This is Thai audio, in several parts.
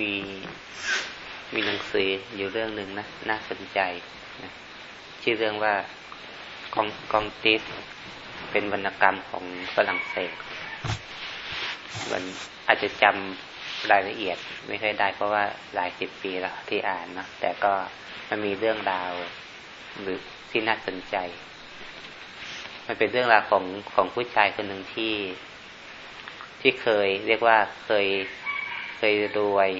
มีมีหนังสืออยู่เรื่องหนึ่งนะน่าสนใจนะชื่อเรื่องว่ากองกองติสเป็นวรรณกรรมของฝรั่งเศสมันอาจจะจำรายละเอียด ไม่ค่อยได้เพราะว่าหลายสิบปีแล้วที่อ่านนะแต่ก็มันมีเรื่องราวหรือที่น่าสนใจ มันเป็นเรื่องราวของของผู้ชายคนหนึ่งที่ที่เคย เรียกว่าเคย เคยรวย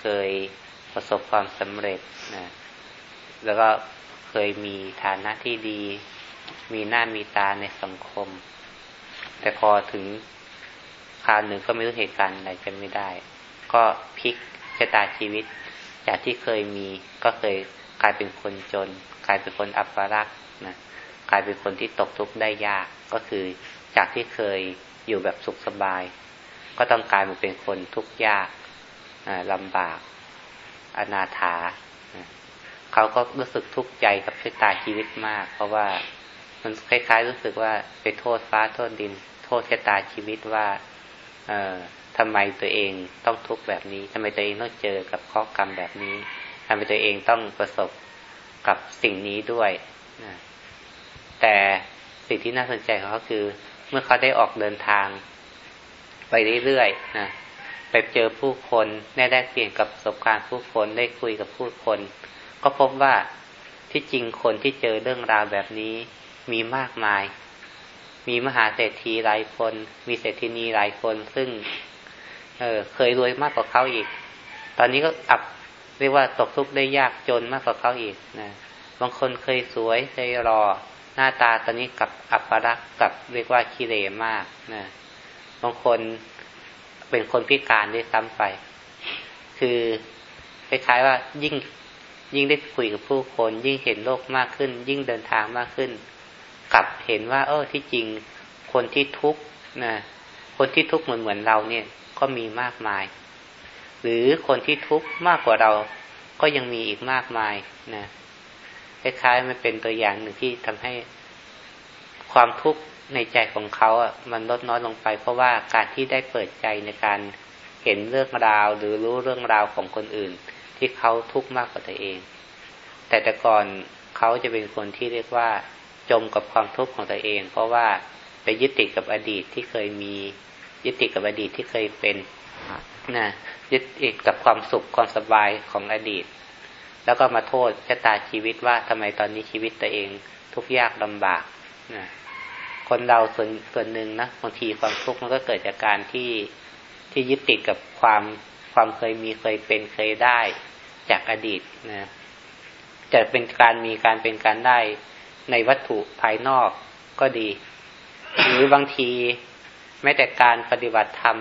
เคยประสบความสำเร็จนะแล้วก็เคยมีฐานะที่ดี มีหน้ามีตาในสังคม แต่พอถึงคราวหนึ่งก็ไม่รู้เหตุการณ์อะไรจะไม่ได้ ก็พลิกชะตาชีวิต จากที่เคยมีก็เคยกลายเป็นคนจน กลายเป็นคนอัปรักษ์นะกลายเป็นคนที่ตกทุกข์ได้ยากก็คือจากที่เคยอยู่แบบสุขสบาย ก็ต้องกลายมาเป็นคนทุกข์ยาก ลำบาก อนาถาเขาก็รู้สึกทุกข์ใจกับชะตาชีวิตมาก เพราะว่ามันคล้ายๆ รู้สึกว่าไปโทษฟ้าโทษดิน โทษชะตาชีวิตว่า เออทำไมตัวเองต้องทุกข์แบบนี้ทำไมตัวเองต้องเจอกับข้อกรรมแบบนี้ทำไมตัวเองต้องประสบกับสิ่งนี้ด้วยนะแต่สิ่งที่น่าสนใจของเขาคือ เมื่อเขาได้ออกเดินทาง ไปเรื่อยๆนะ ไปเจอผู้คนได้แลกเปลี่ยนกับประสบการณ์ผู้คนได้คุยกับผู้คน ก็พบว่าที่จริงคนที่เจอเรื่องราวแบบนี้มีมากมาย มีมหาเศรษฐีหลายคน มีเศรษฐีนีหลายคน ซึ่ง เออเคยรวยมากกว่าเขาอีก ตอนนี้ก็อับเรียกว่าตกทุกข์ได้ยากจนมากกว่าเขาอีกนะบางคนเคยสวยเคยรอ หน้าตาตอนนี้กับอัปรักษ์กับเรียกว่าคิเลมากนะบางคน เป็นคนพิการได้ซ้ำไป คือคล้ายๆว่ายิ่งยิ่งได้คุยกับผู้คน ยิ่งเห็นโลกมากขึ้น ยิ่งเดินทางมากขึ้นกลับเห็นว่า เออที่จริงคนที่ทุกข์นะคนที่ทุกข์เหมือนเหมือนเราเนี่ยก็มีมากมาย หรือคนที่ทุกข์มากกว่าเราก็ยังมีอีกมากมายนะคล้ายๆมันเป็นตัวอย่างหนึ่งที่ทำให้ความทุกข์ ในใจของเขาอะมันลดน้อยลงไป เพราะว่าการที่ได้เปิดใจในการเห็นเรื่องราวหรือรู้เรื่องราวของคนอื่น ที่เขาทุกข์มากกว่าตัวเอง แต่แต่ก่อนเขาจะเป็นคนที่เรียกว่า จมกับความทุกข์ของตัวเอง เพราะว่าไปยึดติดกับอดีตที่เคยมียึดติดกับอดีตที่เคยเป็นนะยึดติดกับความสุขความสบายของอดีต แล้วก็มาโทษชะตาชีวิตว่าทำไมตอนนี้ชีวิตตัวเองทุกข์ยากลำบากนะ คนเราส่วนส่วนหนึ่งนะบางทีความทุกข์มันก็เกิดจากการที่ที่ยึดติดกับความความเคยมีเคยเป็นเคยได้จากอดีตนะจะเป็นการมีการเป็นการได้ในวัตถุภายนอกก็ดี หรือบางทีแม้แต่การปฏิบัติธรรม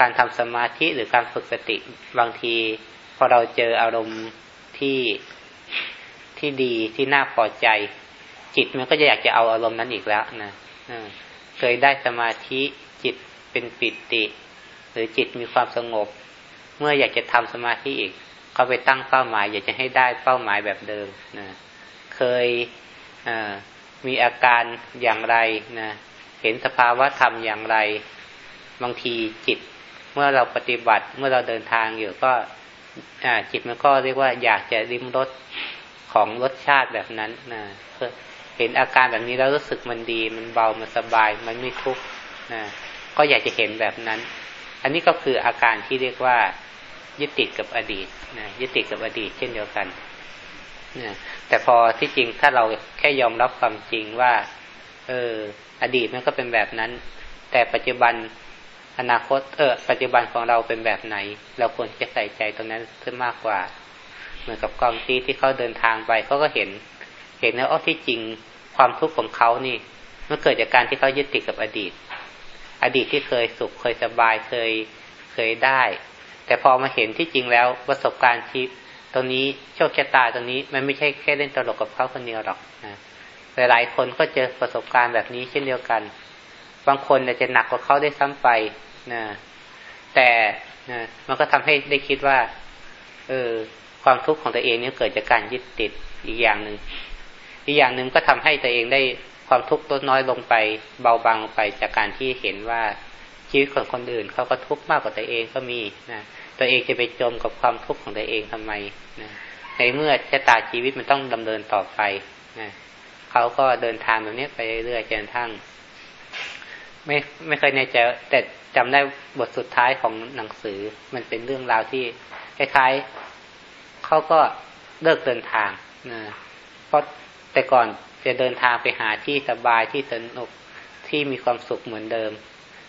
การทำสมาธิหรือการฝึกสติบางที พอเราเจออารมณ์ที่ที่ดีที่น่าพอใจ จิตมันก็จะอยากจะเอาอารมณ์นั้นอีกแล้วนะเคยได้สมาธิจิตเป็นปิติ หรือจิตมีความสงบ เมื่ออยากจะทำสมาธิอีกก็ไปตั้งเป้าหมาย อยากจะให้ได้เป้าหมายแบบเดิมนะเคยมีอาการอย่างไรนะเห็นสภาวะธรรมอย่างไร บางทีจิต เมื่อเราปฏิบัติเมื่อเราเดินทางอยู่ก็จิตมันก็เรียกว่าอยากจะริมรสของรสชาติแบบนั้นนะ เห็นอาการแบบนี้แล้วรู้สึกมันดี มันเบามันสบาย มันไม่ทุกข์นะก็อยากจะเห็นแบบนั้น อันนี้ก็คืออาการที่เรียกว่า ยึดติดกับอดีตนะยึดติดกับอดีต เช่นเดียวกันนะแต่พอที่จริงถ้าเราแค่ยอมรับความจริงว่า เออ อดีตมันก็เป็นแบบนั้น แต่ปัจจุบันอนาคตเออปัจจุบันของเราเป็นแบบไหน เราควรจะใส่ใจตรงนั้นขึ้นมากกว่า เหมือนกับกองที่ที่เขาเดินทางไปเขาก็เห็น ห็นแล้วอ๋อที่จริงความทุกข์ของเขานี่มันเกิดจากการที่เขายึดติดกับอดีต อดีตที่เคยสุขเคยสบายเคยเคยได้ แต่พอมาเห็นที่จริงแล้วประสบการณ์ที่ตรงนี้โชคชะตาตรงนี้ มันไม่ใช่แค่เล่นตลกกับเขาคนเดียวหรอกนะหลายๆคนก็เจอประสบการณ์แบบนี้เช่นเดียวกัน บางคนอาจจะหนักกว่าเขาได้ซ้ำไปนะแต่นะมันก็ทำให้ได้คิดว่า เออ ความทุกข์ของตัวเองนี่เกิดจากการยึดติดอีกอย่างหนึ่ง อีกอย่างหนึ่งก็ทำให้ตัวเองได้ความทุกข์ลดน้อยลงไป เบาบางไปจากการที่เห็นว่าชีวิตของคนอื่นเขาก็ทุกข์มากกว่าตัวเองก็มีนะตัวเองจะไปจมกับความทุกข์ของตัวเองทำไมนะในเมื่อชะตาชีวิตมันต้องดำเนินต่อไปนะเขาก็เดินทางแบบนี้ไปเรื่อยจนทั้งไม่ไม่เคยในใจแต่จำได้บทสุดท้ายของหนังสือ มันเป็นเรื่องราวที่คล้ายๆเขาก็เลิกเดินทางนะเพราะ แต่ก่อนจะเดินทางไปหาที่สบายที่สนุกที่มีความสุขเหมือนเดิม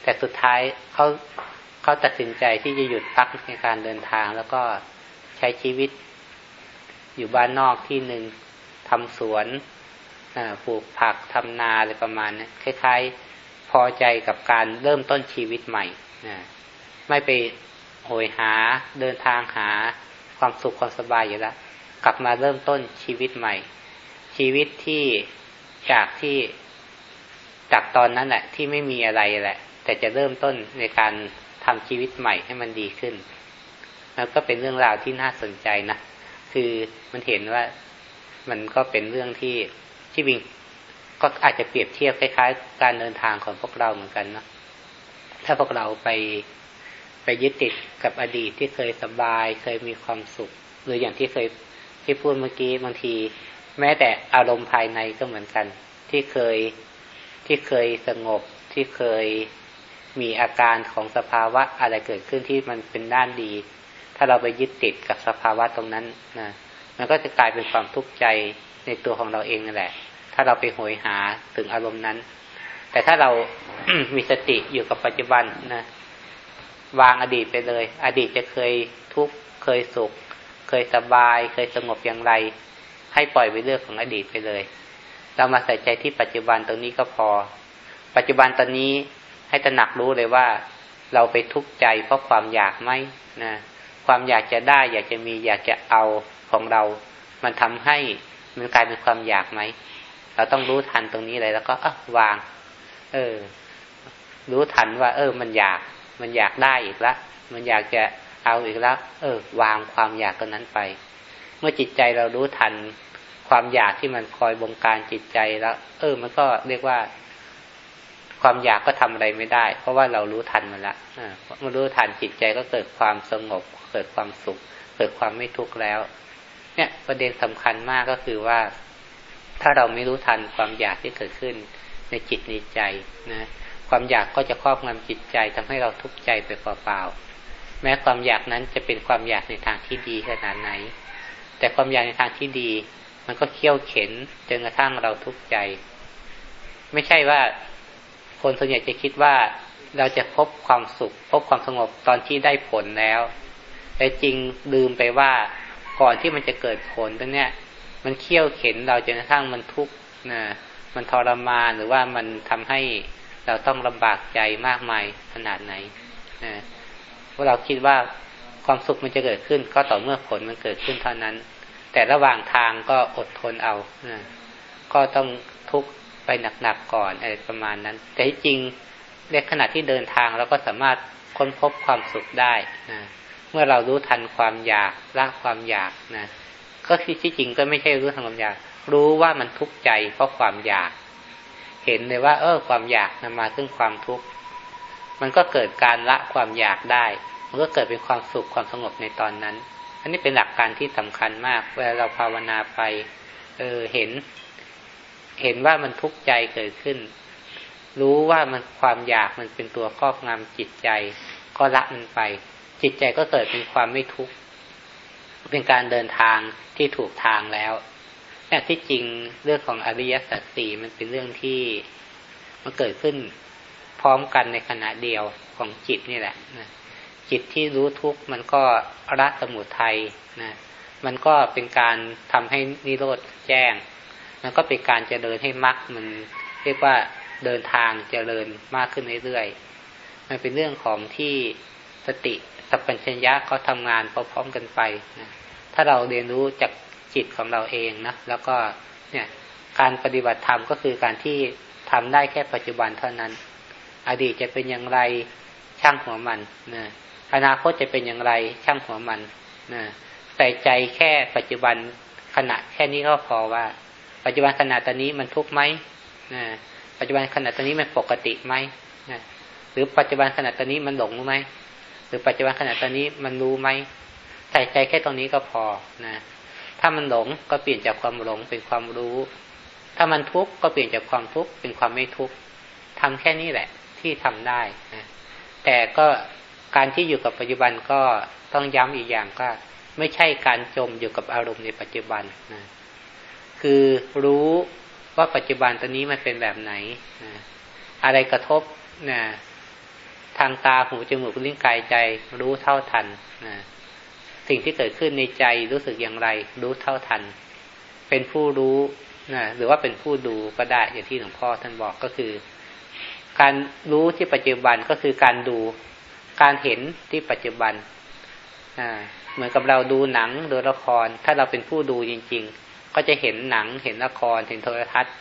แต่สุดท้ายเขาเขาตัดสินใจที่จะหยุดพักในการเดินทาง แล้วก็ใช้ชีวิต อยู่บ้านนอกที่หนึ่งทำสวนปลูกผักทำนาอะไรประมาณนี้คล้าย ๆ พอใจกับการเริ่มต้นชีวิตใหม่นะไม่ไปโหยหาเดินทางหาความสุขความสบายอยู่แล้วกลับมาเริ่มต้นชีวิตใหม่ ชีวิตที่จากที่จากตอนนั้นแหละ ที่ไม่มีอะไรแหละ แต่จะเริ่มต้นในการทำชีวิตใหม่ให้มันดีขึ้น แล้วก็เป็นเรื่องราวที่น่าสนใจนะคือมันเห็นว่ามันก็เป็นเรื่องที่ที่วิงก็อาจจะเปรียบเทียบคล้ายๆ การเดินทางของพวกเราเหมือนกันนะถ้าพวกเราไปไปยึดติดกับอดีตที่เคยสบาย เคยมีความสุข หรืออย่างที่เคยที่พูดเมื่อกี้บางที แม้แต่อารมณ์ภายในก็เหมือนกัน ที่เคยที่เคยสงบที่เคยมีอาการของสภาวะอะไรเกิดขึ้นที่มันเป็นด้านดี ถ้าเราไปยึดติดกับสภาวะตรงนั้นนะมันก็จะกลายเป็นความทุกข์ใจในตัวของเราเองนั่นแหละ ถ้าเราไปโหยหาถึงอารมณ์นั้น แต่ถ้าเรามีสติอยู่กับปัจจุบันนะวางอดีตไปเลย อดีตจะเคยทุกข์เคยสุข เคยสบาย เคยสงบอย่างไร ให้ปล่อยไปเรื่องของอดีตไปเลย เรามาใส่ใจที่ปัจจุบันตรงนี้ก็พอ ปัจจุบันตอนนี้ให้ตระหนักรู้เลยว่า เราไปทุกข์ใจเพราะความอยากไหมนะความอยากจะได้ อยากจะมีอยากจะเอาของเรา มันทำให้มันกลายเป็นความอยากไหมเราต้องรู้ทันตรงนี้เลยแล้วก็อะวาง เออ รู้ทันว่า เออ มันอยาก มันอยากได้อีกละมันอยากจะเอาอีกแล้ว เออ วางความอยากตรงนั้นไป มื่อจิตใจเรารู้ทันความอยากที่มันคอยบงการจิตใจแล้ว เออ มันก็เรียกว่า ความอยากก็ทำอะไรไม่ได้ เพราะว่าเรารู้ทันมันละเมื่อรู้ทันจิตใจก็เกิดความสงบ เกิดความสุข เกิดความไม่ทุกข์แล้ว เนี่ยประเด็นสำคัญมากก็คือว่า ถ้าเราไม่รู้ทันความอยากที่เกิดขึ้นในจิตในใจนะความอยากก็จะครอบงำจิตใจทำให้เราทุกข์ใจไปเปล่าๆแม้ความอยากนั้นจะเป็นความอยากในทางที่ดีขนาดไหน แต่ความอยากในทางที่ดี มันก็เคี่ยวเข็นจนกระทั่งเราทุกข์ใจ ไม่ใช่ว่าคนส่วนใหญ่จะคิดว่าเราจะพบความสุข พบความสงบตอนที่ได้ผลแล้วแต่จริงลืมไปว่าก่อนที่มันจะเกิดผลตรงเนี้ย มันเคี่ยวเข็นเราจนกระทั่งมันทุกข์นะมันทรมานหรือว่ามันทำให้เราต้องลำบากใจมากมายขนาดไหนนะพวกเราคิดว่า ความสุขมันจะเกิดขึ้น ก็ต่อเมื่อผลมันเกิดขึ้นเท่านั้น แต่ระหว่างทางก็อดทนเอานะก็ต้องทุกข์ไปหนักๆก่อนอะไรประมาณนั้น แต่ที่จริงในขณะที่เดินทางเราก็สามารถค้นพบความสุขได้นะมื่อเรารู้ทันความอยากละความอยากนะก็ที่จริงก็ไม่ใช่รู้ทันความอยาก รู้ว่ามันทุกข์ใจเพราะความอยาก เห็นเลยว่า เออความอยากนำมาซึ่งความทุกข์มันก็เกิดการละความอยากได้ มันก็เกิดเป็นความสุขความสงบในตอนนั้น อันนี้เป็นหลักการที่สำคัญมาก เวลาเราภาวนาไป เออเห็น เห็นว่ามันทุกข์ใจเกิดขึ้น รู้ว่ามันความอยากมันเป็นตัวครอบงำจิตใจ ก็ละมันไป จิตใจก็เกิดเป็นความไม่ทุกข์เป็นการเดินทางที่ถูกทางแล้วแต่ที่จริงเรื่องของอริยสัจสี่มันเป็นเรื่องที่มันเกิดขึ้นพร้อมกันในขณะเดียวของจิตนี่แหละนะ จิตที่รู้ทุกข์มันก็รัสมุทัยนะมันก็เป็นการทำให้นิโรธแจ้ง มันก็เป็นการเจริญให้มรรคมันเรียกว่าเดินทางเจริญมากขึ้นเรื่อยๆ มันเป็นเรื่องของที่สติสัพพัญชยะเขาทำงานพร้อมๆกันไปนะถ้าเราเรียนรู้จากจิตของเราเองนะแล้วก็เนี่ยการปฏิบัติธรรมก็คือการที่ทำได้แค่ปัจจุบันเท่านั้น อดีตจะเป็นอย่างไรช่างหัวมันนะ อนาคตจะเป็นอย่างไรช่างหัวมันนะใส่ใจแค่ปัจจุบันขณะแค่นี้ก็พอว่า ปัจจุบันขณะตอนนี้มันทุกข์ไหมนะปัจจุบันขณะตอนนี้มันปกติไหมนะหรือปัจจุบันขณะตอนนี้มันหลงไหมหรือปัจจุบันขณะตอนนี้มันรู้ไหมใส่ใจแค่ตรงนี้ก็พอนะถ้ามันหลงก็เปลี่ยนจากความหลงเป็นความรู้ ถ้ามันทุกข์ก็เปลี่ยนจากความทุกข์เป็นความไม่ทุกข์ทำแค่นี้แหละ ที่ทำได้นะแต่ก็ การที่อยู่กับปัจจุบันก็ต้องย้ำอีกอย่างก็ไม่ใช่การจมอยู่กับอารมณ์ในปัจจุบันนะคือรู้ว่าปัจจุบันตอนนี้มันเป็นแบบไหนนะอะไรกระทบนะทางตาหูจมูกลิ้นกายใจ รู้เท่าทันนะสิ่งที่เกิดขึ้นในใจรู้สึกอย่างไร รู้เท่าทัน เป็นผู้รู้นะหรือว่าเป็นผู้ดูก็ได้อย่างที่หลวงพ่อท่านบอกก็คือ การรู้ที่ปัจจุบันก็คือการดู การเห็นที่ปัจจุบันเหมือนกับเราดูหนังดูละคร ถ้าเราเป็นผู้ดูจริง ๆ ก็จะเห็นหนังเห็นละคร เห็นโทรทัศน์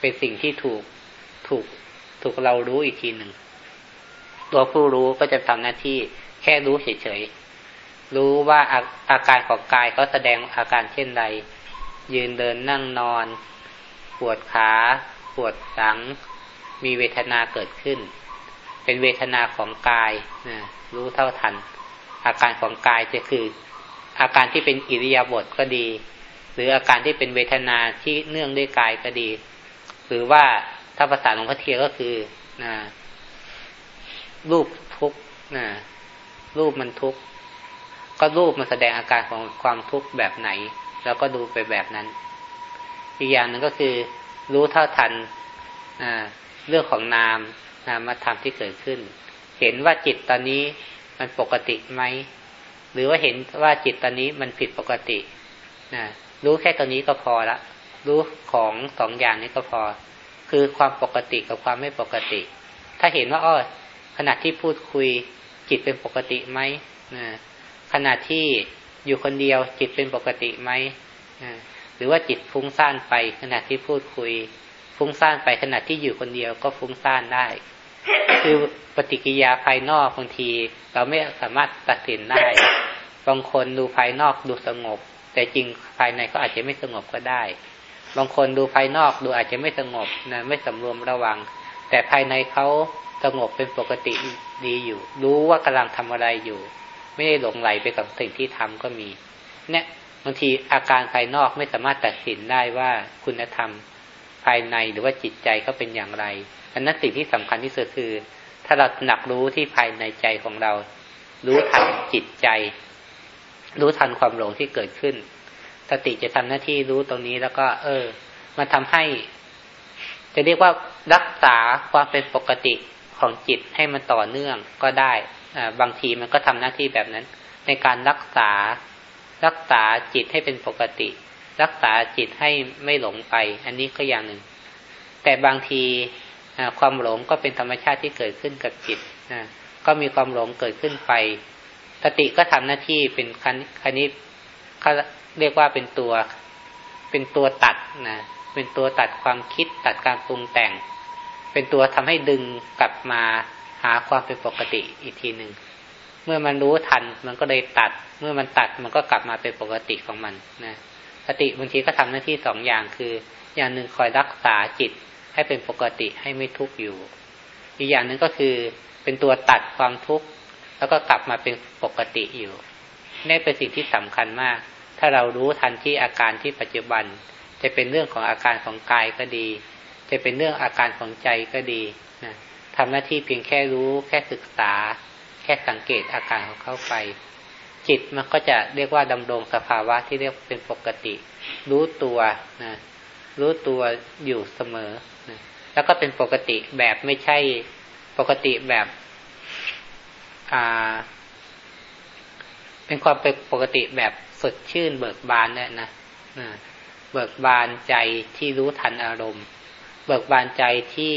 เป็นสิ่งที่ถูกถูกถูกเรารู้อีกทีหนึ่งตัวผู้รู้ก็จะทำหน้าที่แค่รู้เฉยๆรู้ว่าอาอาการของกายเขาแสดงอาการเช่นใด ยืนเดินนั่งนอน ปวดขา ปวดหลัง มีเวทนาเกิดขึ้น เป็นเวทนาของกายนะรู้เท่าทัน อาการของกายจะคือ อาการที่เป็นอิริยาบถก็ดี หรืออาการที่เป็นเวทนาที่เนื่องด้วยกายก็ดี หรือว่าถ้าภาษาหลวงพ่อเทียก็คือนะรูปทุกนะรูปมันทุกก็รูปมันแสดงอาการของความทุกข์แบบไหน แล้วก็ดูไปแบบนั้น อีกอย่างหนึ่งก็คือ รู้เท่าทันเรื่องของนาม นามธรรมที่เกิดขึ้น เห็นว่าจิตตอนนี้มันปกติไหมหรือว่าเห็นว่าจิตตอนนี้มันผิดปกตินะรู้แค่ตอนนี้ก็พอละ รู้ของสองอย่างนี้ก็พอ คือความปกติกับความไม่ปกติ ถ้าเห็นว่าอ้อขณะที่พูดคุยจิตเป็นปกติไหมนะขณะที่อยู่คนเดียวจิตเป็นปกติไหมนะหรือว่าจิตฟุ้งซ่านไปขณะที่พูดคุย ฟุ้งซ่านไปขณะที่อยู่คนเดียวก็ฟุ้งซ่านได้ คือปฏิกิยาภายนอกบางที เราไม่สามารถตัดสินได้ บางคนดูภายนอกดูสงบ แต่จริงภายในก็อาจจะไม่สงบก็ได้ บางคนดูภายนอกดูอาจจะไม่สงบนะไม่สำรวมระวัง แต่ภายในเขาสงบเป็นปกติดีอยู่ รู้ว่ากำลังทำอะไรอยู่ ไม่ได้หลงไหลไปกับสิ่งที่ทำก็มี เนี่ยบางทีอาการภายนอกไม่สามารถตัดสินได้ว่าคุณธรรมายในหรือว่าจิตใจเขาเป็นอย่างไร อันนั้นสิ่งที่สำคัญที่สุดคือ ถ้าเราหนักรู้ที่ภายในใจของเรา รู้ทันจิตใจ รู้ทันความหลงที่เกิดขึ้น สติจะทำหน้าที่รู้ตรงนี้แล้วก็ เออ มันทำให้ จะเรียกว่ารักษาความเป็นปกติของจิตให้มันต่อเนื่องก็ได้บางทีมันก็ทำหน้าที่แบบนั้น ในการรักษารักษาจิตให้เป็นปกติ รักษาจิตให้ไม่หลงไป อันนี้ก็อย่างหนึ่ง แต่บางทีความหลงก็เป็นธรรมชาติที่เกิดขึ้นกับจิตก็มีความหลงเกิดขึ้นไปสติก็ทำหน้าที่เป็นคณิตเขาเรียกว่าเป็นตัวเป็นตัวตัดนะเป็นตัวตัดความคิดตัดการปรุงแต่ง เป็นตัวทำให้ดึงกลับมาหาความเป็นปกติอีกทีหนึ่งเมื่อมันรู้ทันมันก็เลยตัด เมื่อมันตัดมันก็กลับมาเป็นปกติของมันนะ สติบางทีก็ทำหน้าที่สองอย่างคือ อย่างหนึ่งคอยรักษาจิตให้เป็นปกติให้ไม่ทุกข์อยู่ อีกอย่างหนึ่งก็คือเป็นตัวตัดความทุกข์แล้วก็กลับมาเป็นปกติอยู่นี่เป็นสิ่งที่สำคัญมาก ถ้าเรารู้ทันที่อาการที่ปัจจุบัน จะเป็นเรื่องของอาการของกายก็ดี จะเป็นเรื่องอาการของใจก็ดีนะทำหน้าที่เพียงแค่รู้ แค่ศึกษา แค่สังเกตอาการของเข้าไป จิตมันก็จะเรียกว่าดำรงสภาวะที่เรียกเป็นปกติ รู้ตัวนะรู้ตัวอยู่เสมอนะแล้วก็เป็นปกติแบบไม่ใช่ปกติแบบ อ่า เป็นความเป็นปกติแบบสดชื่นเบิกบานเนี่ยนะเบิกบานใจที่รู้ทันอารมณ์ เบิกบานใจที่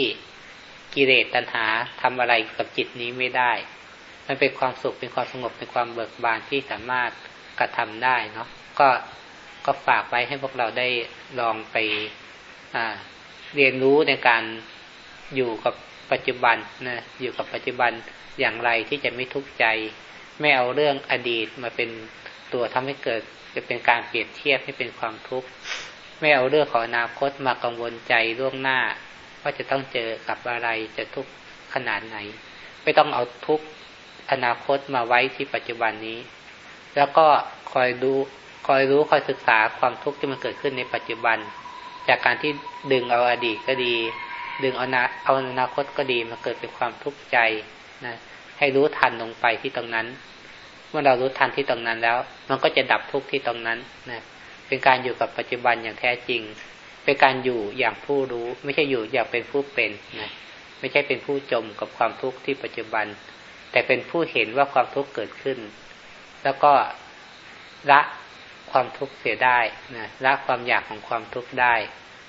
กิเลสตัณหาทำอะไรกับจิตนี้ไม่ได้ มันเป็นความสุขเป็นความสงบเป็นความเบิกบานที่สามารถกระทำได้เนาะก็ก็ฝากไว้ให้พวกเราได้ลองไปเรียนรู้ในการอยู่กับปัจจุบันนะอยู่กับปัจจุบันอย่างไรที่จะไม่ทุกข์ใจ ไม่เอาเรื่องอดีตมาเป็นตัวทำให้เกิดจะเป็นการเปรียบเทียบให้เป็นความทุกข์ไม่เอาเรื่องของอนาคตมากังวลใจล่วงหน้า ว่าจะต้องเจอกับอะไรจะทุกข์ขนาดไหน ไม่ต้องเอาทุกข์ อนาคตมาไว้ที่ปัจจุบันนี้ แล้วก็คอยดูคอยรู้คอยศึกษาความทุกข์ที่มันเกิดขึ้นในปัจจุบัน จากการที่ดึงเอาอดีตก็ดี ดึงเอานาเอาอนาคตก็ดีมาเกิดเป็นความทุกข์ใจนะให้รู้ทันลงไปที่ตรงนั้น เมื่อเรารู้ทันที่ตรงนั้นแล้ว มันก็จะดับทุกข์ที่ตรงนั้นนะเป็นการอยู่กับปัจจุบันอย่างแท้จริง เป็นการอยู่อย่างผู้รู้ ไม่ใช่อยู่อย่างเป็นผู้เป็นนะไม่ใช่เป็นผู้จมกับความทุกข์ที่ปัจจุบัน แต่เป็นผู้เห็นว่าความทุกข์เกิดขึ้น แล้วก็ละความทุกข์เสียได้นะละความอยากของความทุกข์ได้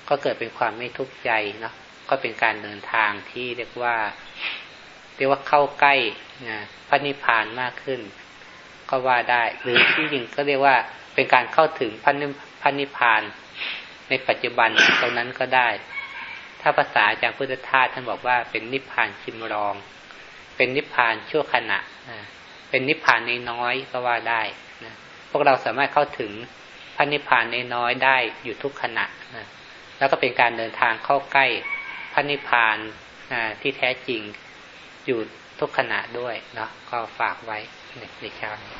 ก็เกิดเป็นความไม่ทุกข์ใจเนาะก็เป็นการเดินทางที่เรียกว่า เรียกว่าเข้าใกล้นะพระนิพพานมากขึ้น ก็ว่าได้ หรือที่จริงก็เรียกว่าเป็นการเข้าถึงพระนิพพาน ในปัจจุบันตรงนั้นก็ได้ ถ้าภาษาจากพุทธทาสท่านบอกว่าเป็นนิพพานชิมรอง เป็นนิพพานชั่วขณะนะเป็นนิพพานในน้อยก็ว่าได้นะพวกเราสามารถเข้าถึงพระนิพพานในน้อยได้อยู่ทุกขณะนะแล้วก็เป็นการเดินทางเข้าใกล้พระนิพพานที่แท้จริงอยู่ทุกขณะด้วยเนาะก็ฝากไว้ในเช้านี้